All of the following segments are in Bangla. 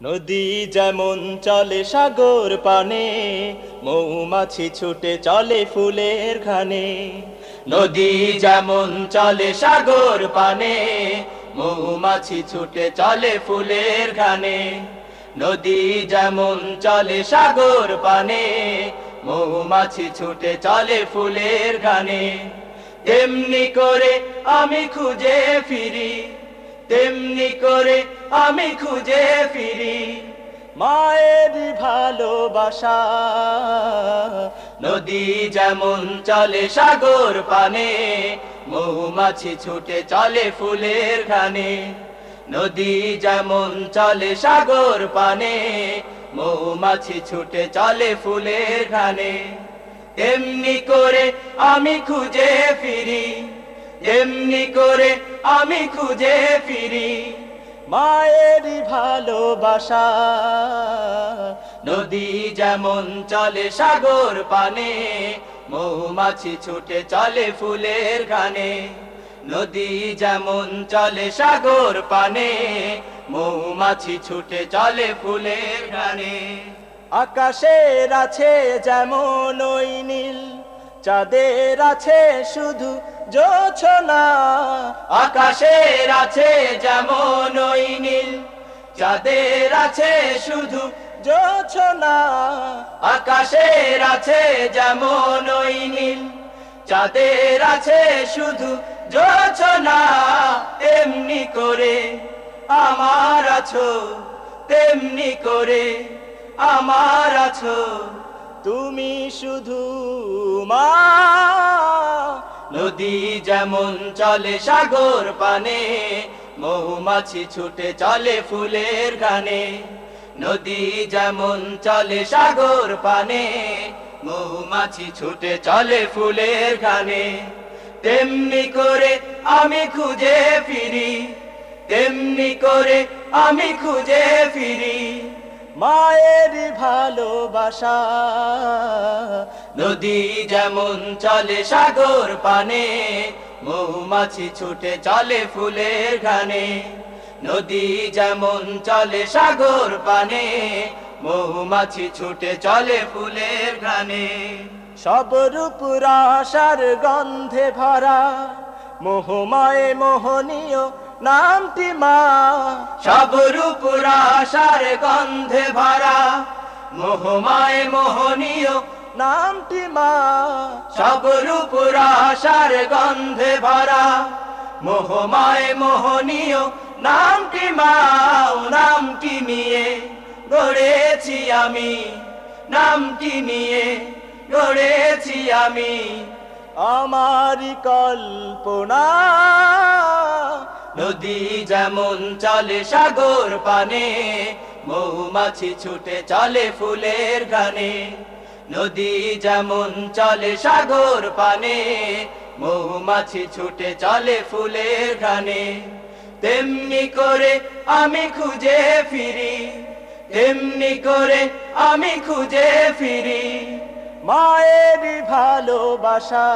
নদী যেমন চলে সাগর পানে, মৌমাছি ছুটে চলে ফুলের ঘানে। নদী যেমন চলে সাগর পানে, মৌমাছি ছুটে চলে ফুলের ঘানে। নদী যেমন চলে সাগর পানে, মৌমাছি ছুটে চলে ফুলের ঘানে। তেমনি করে আমি খুঁজে ফিরি, তেমনি করে আমি খুঁজে ফিরি মায়ের ভালোবাসা। নদী যেমন চলে সাগর পানে, মৌমাছি ছুটে চলে ফুলের ঘানে নদী যেমন চলে সাগর পানে, মৌমাছি ছুটে চলে ফুলের ঘানে তেমনি করে আমি খুঁজে ফিরি এমনি করে আমি খুঁজে ফিরি। মায়ের ভালোবাসা। নদী যেমন চলে সাগর পানে, মৌমাছি ছুটে চলে ফুলের গানে নদী যেমন চলে সাগর পানে, মৌমাছি ছুটে চলে ফুলের গানে আকাশের আছে যেমন ওই নীল চাঁদের আছে শুধু জোছনা, আকাশের আছে যেমন ওই নীল। চাঁদের আছে শুধু জোছনা, আকাশের আছে যেমন ওই নীল। চাঁদের আছে শুধু জোছনা, তেমনি করে আমার আছো, তেমনি করে আমার আছো। তুমি শুধু মা। নদী যেমন চলে সাগর পানে, মৌমাছি ছুটে চলে ফুলের গানে নদী যেমন চলে সাগর পানে, মৌমাছি ছুটে চলে ফুলের গানে তেমনি করে আমি খুঁজে ফিরি, তেমনি করে আমি খুঁজে ফিরি। মায়ের ভালোবাসা। নদী যেমন চলে সাগর পানে, মৌমাছি ছুটে চলে ফুলের ঘানে নদী যেমন চলে সাগর পানে, মৌমাছি ছুটে চলে ফুলের ঘানে সব রূপুরাশার গন্ধে ভরা মোহময় মোহনীয় নামটি মা। সব রূপুরাশার গন্ধে ভরা। মোহমায় মোহনীয়। নামটি মা। সব রূপুরাশার গন্ধে ভরা। মোহমায় মোহনীয়। নামটি মা নামটি নিয়ে গড়েছি আমি। নামটি নিয়ে গড়েছি আমি। আমারি কল্পনা। নদী যেমন চলে সাগর পানে, মৌমাছি ছুটে চলে ফুলের গানে নদী যেমন চলে সাগর পানে, মৌমাছি ছুটে চলে ফুলের গানে তেমনি করে আমি খুঁজে ফিরি, তেমনি করে আমি খুঁজে ফিরি। মায়ের ভালোবাসা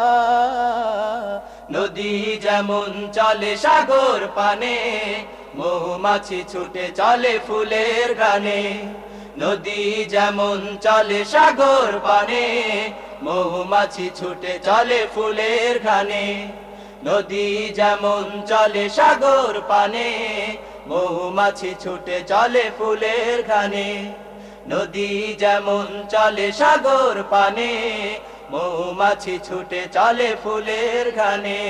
নদী যেমন চলে সাগর পানে মৌমাছি ছুটে চলে ফুলের গানে। নদী যেমন চলে সাগর পানে মৌমাছি ছুটে চলে ফুলের গানে নদী যেমন চলে সাগর পানে মৌমাছি ছুটে চলে ফুলের গানে নদী যেমন চলে সাগর পানে মৌমাছি ছুটে চলে ফুলের ঘানে।